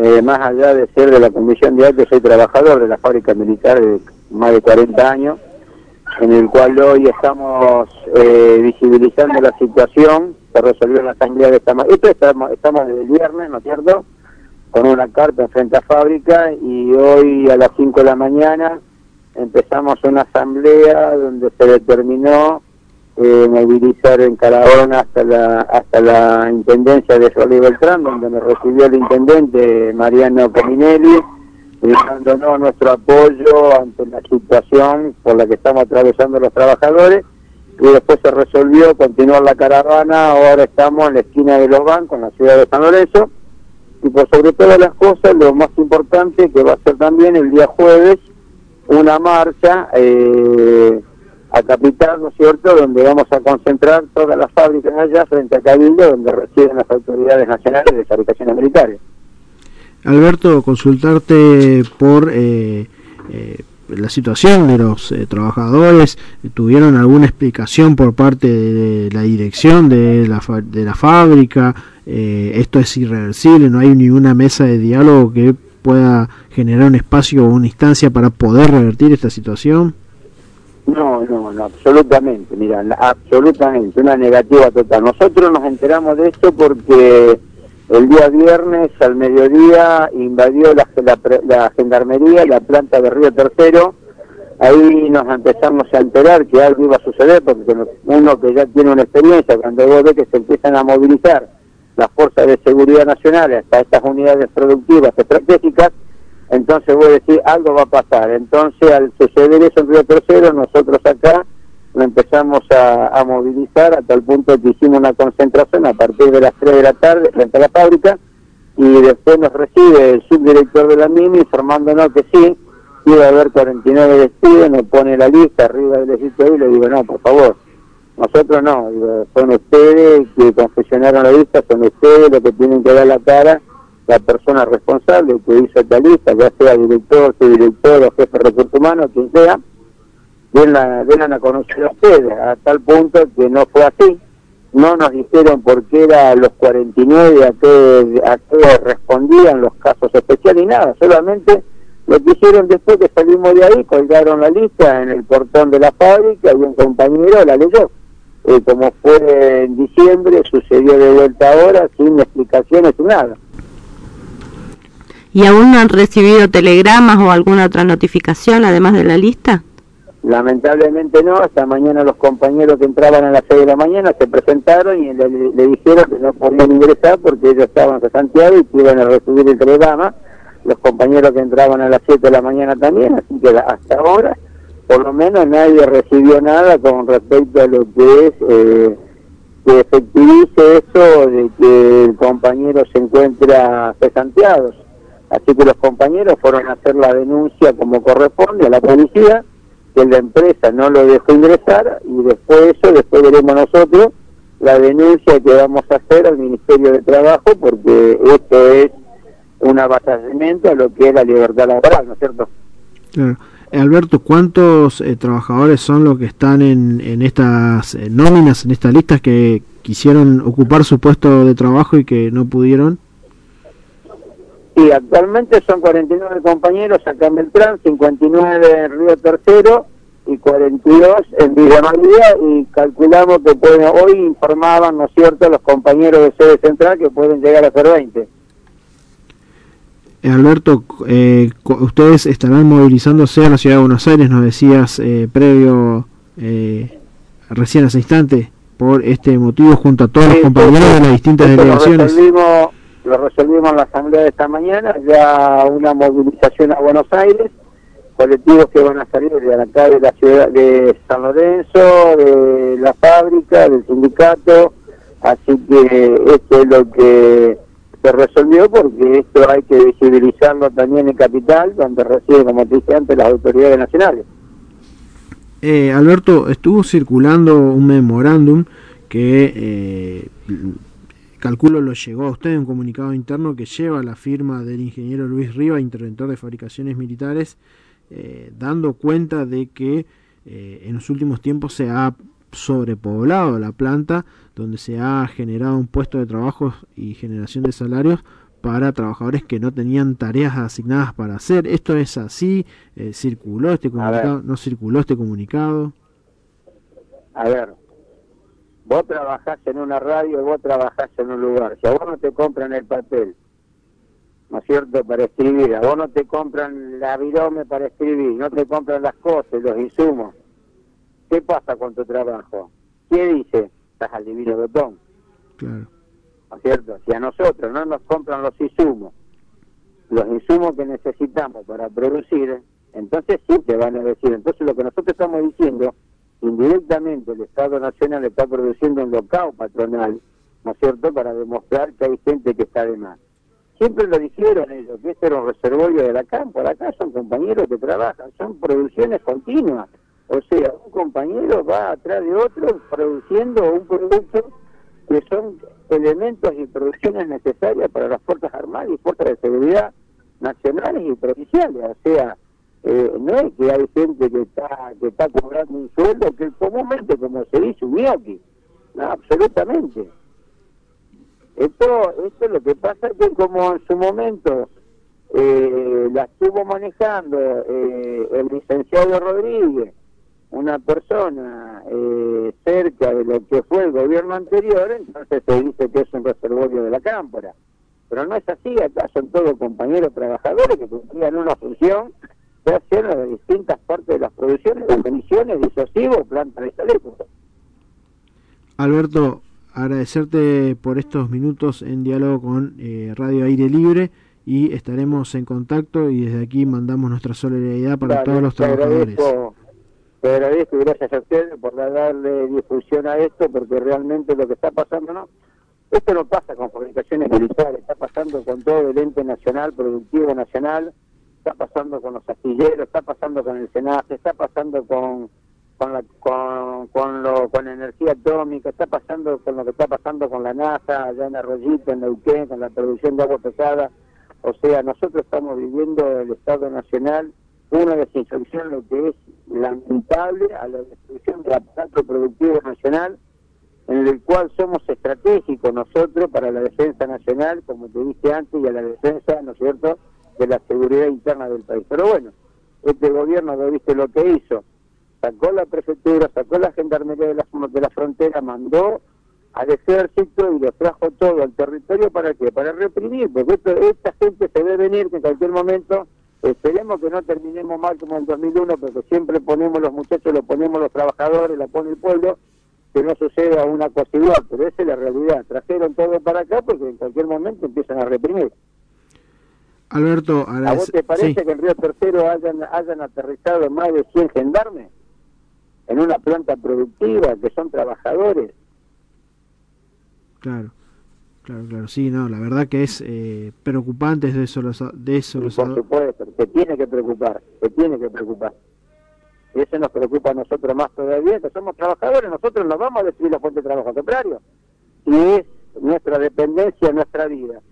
eh, más allá de ser de la Comisión de Arte, soy trabajador de la fábrica militar de más de 40 años, en el cual hoy estamos eh, visibilizando la situación, se resolvió la asamblea de esta Esto estamos, estamos desde el viernes, ¿no es cierto?, con una carta frente a fábrica y hoy a las 5 de la mañana empezamos una asamblea donde se determinó eh, movilizar en Carabona hasta la hasta la intendencia de Rolly Beltrán, donde me recibió el intendente Mariano Cominelli, dándonos nuestro apoyo ante la situación por la que estamos atravesando los trabajadores. Y después se resolvió continuar la caravana, ahora estamos en la esquina de los bancos, en la ciudad de San Lorenzo, y por sobre todas las cosas, lo más importante que va a ser también el día jueves, una marcha eh, a Capital, ¿no es cierto?, donde vamos a concentrar todas las fábricas allá frente a Cabildo, donde residen las autoridades nacionales de fabricaciones militares. Alberto, consultarte por eh, eh, la situación de los trabajadores, ¿tuvieron alguna explicación por parte de la dirección de la, de la fábrica? ¿Esto es irreversible? ¿No hay ninguna mesa de diálogo que pueda generar un espacio o una instancia para poder revertir esta situación? No, no, no, absolutamente, mira, absolutamente, una negativa total. Nosotros nos enteramos de esto porque el día viernes al mediodía invadió la, la, gendarmería, la planta de Río Tercero, ahí nos empezamos a enterar que algo iba a suceder, porque uno que ya tiene una experiencia, cuando vos que se empiezan a movilizar las fuerzas de seguridad nacionales hasta estas unidades productivas estratégicas, entonces voy a decir, algo va a pasar. Entonces, al suceder eso en Río Tercero, nosotros acá lo empezamos a, movilizar a tal punto que hicimos una concentración a partir de las 3 de la tarde frente a la fábrica y después nos recibe el subdirector de la MIMI informándonos que sí, iba a haber 49 despidos, nos pone la lista arriba del escritorio y le digo, no, por favor, nosotros no, son ustedes que confesionaron la lista, son ustedes los que tienen que dar la cara la persona responsable que hizo esta lista, ya sea director, subdirector o jefe de recursos humanos, quien sea, vengan a conocer a ustedes, a tal punto que no fue así. No nos dijeron por qué eran los 49, a qué, a qué respondían los casos especiales, ni nada, solamente lo que hicieron después que salimos de ahí, colgaron la lista en el portón de la fábrica y un compañero la leyó. Eh, como fue en diciembre, sucedió de vuelta ahora, sin explicaciones, sin nada. ¿Y aún no han recibido telegramas o alguna otra notificación además de la lista? Lamentablemente no, hasta mañana los compañeros que entraban a las 6 de la mañana se presentaron y le, dijeron que no podían ingresar porque ellos estaban Santiago y que iban a recibir el telegrama. Los compañeros que entraban a las 7 de la mañana también, así que hasta ahora, por lo menos nadie recibió nada con respecto a lo que es eh, que efectivice eso de que el compañero se encuentra cesanteado. Así que los compañeros fueron a hacer la denuncia como corresponde a la policía, que la empresa no lo dejó ingresar y después eso, después veremos nosotros la denuncia que vamos a hacer al Ministerio de Trabajo porque esto es un abatallamiento a lo que es la libertad laboral, ¿no es cierto? Claro. Alberto, ¿cuántos eh, trabajadores son los que están en, en estas eh, nóminas, en estas listas que quisieron ocupar su puesto de trabajo y que no pudieron? Sí, actualmente son 49 compañeros acá en Beltrán, 59 en Río Tercero y 42 en Villa María y calculamos que pueden, hoy informaban, ¿no es cierto?, los compañeros de sede central que pueden llegar a ser 20. Eh, Alberto, eh, ustedes estarán movilizándose a la ciudad de Buenos Aires, nos decías eh, previo, eh, recién hace instante, por este motivo junto a todos los compañeros de las distintas delegaciones lo resolvimos en la asamblea de esta mañana, ya una movilización a Buenos Aires, colectivos que van a salir de acá de la ciudad de San Lorenzo, de la fábrica, del sindicato, así que esto es lo que se resolvió porque esto hay que visibilizarlo también en Capital, donde residen, como te dije antes, las autoridades nacionales. Eh, Alberto, estuvo circulando un memorándum que eh, calculo lo llegó a usted un comunicado interno que lleva la firma del ingeniero Luis Riva, interventor de fabricaciones militares, eh, dando cuenta de que eh, en los últimos tiempos se ha sobrepoblado la planta, donde se ha generado un puesto de trabajo y generación de salarios para trabajadores que no tenían tareas asignadas para hacer. ¿Esto es así? Eh, ¿Circuló este comunicado? ¿No circuló este comunicado? A ver, vos trabajás en una radio, vos trabajás en un lugar. Si a vos no te compran el papel, ¿no es cierto?, para escribir, a vos no te compran la virome para escribir, no te compran las cosas, los insumos, ¿qué pasa con tu trabajo? ¿Qué dice? Estás al divino botón. Claro. ¿No es cierto? Si a nosotros no nos compran los insumos, los insumos que necesitamos para producir, entonces sí te van a decir. Entonces lo que nosotros estamos diciendo, indirectamente el Estado Nacional está produciendo un local patronal, ¿no es cierto?, para demostrar que hay gente que está de más. Siempre lo dijeron ellos, que este era un reservorio de la campo, acá son compañeros que trabajan, son producciones continuas. O sea, un compañero va atrás de otro produciendo un producto que son elementos y producciones necesarias para las Fuerzas Armadas y Fuerzas de Seguridad nacionales y provinciales. O sea, eh, no es que hay gente que está que está cobrando un sueldo que comúnmente, como se dice, un ñoqui. No, absolutamente. Esto, esto lo que pasa es que como en su momento eh, la estuvo manejando eh, el licenciado Rodríguez, una persona eh, cerca de lo que fue el gobierno anterior, entonces se dice que es un reservorio de la cámpora. Pero no es así, acá son todos compañeros trabajadores que cumplían una función que hacían de distintas partes de las producciones, de emisiones, disuasivos, plantas de chaleco. Alberto, agradecerte por estos minutos en diálogo con eh, Radio Aire Libre y estaremos en contacto y desde aquí mandamos nuestra solidaridad para todos los trabajadores. Te agradezco y gracias a ustedes por darle difusión a esto, porque realmente lo que está pasando, ¿no? Esto no pasa con comunicaciones militares, está pasando con todo el ente nacional, productivo nacional, está pasando con los astilleros, está pasando con el SENACE, está pasando con con la con, con, lo, con energía atómica, está pasando con lo que está pasando con la NASA, allá en Arroyito, en Neuquén, con la producción de agua pesada. O sea, nosotros estamos viviendo el Estado Nacional una desinfección lo que es lamentable a la destrucción del aparato productivo nacional, en el cual somos estratégicos nosotros para la defensa nacional, como te dije antes, y a la defensa, ¿no es cierto?, de la seguridad interna del país. Pero bueno, este gobierno, ¿no viste lo que hizo? Sacó la prefectura, sacó la gendarmería de la, de la frontera, mandó al ejército y lo trajo todo al territorio para qué? Para reprimir, porque esta gente se ve venir que en cualquier momento Esperemos que no terminemos mal como en 2001, porque siempre ponemos los muchachos, lo ponemos los trabajadores, la pone el pueblo, que no suceda una cosa igual, pero esa es la realidad. Trajeron todo para acá porque en cualquier momento empiezan a reprimir. Alberto, ¿a vos te parece que en Río Tercero hayan, hayan aterrizado más de 100 gendarmes en una planta productiva que son trabajadores? Claro. Claro, claro, sí, no, la verdad que es eh, preocupante, es de eso por supuesto, te tiene que preocupar, te tiene que preocupar. Y eso nos preocupa a nosotros más todavía, que somos trabajadores, nosotros no vamos a destruir la fuente de trabajo, al contrario. Y es nuestra dependencia, nuestra vida.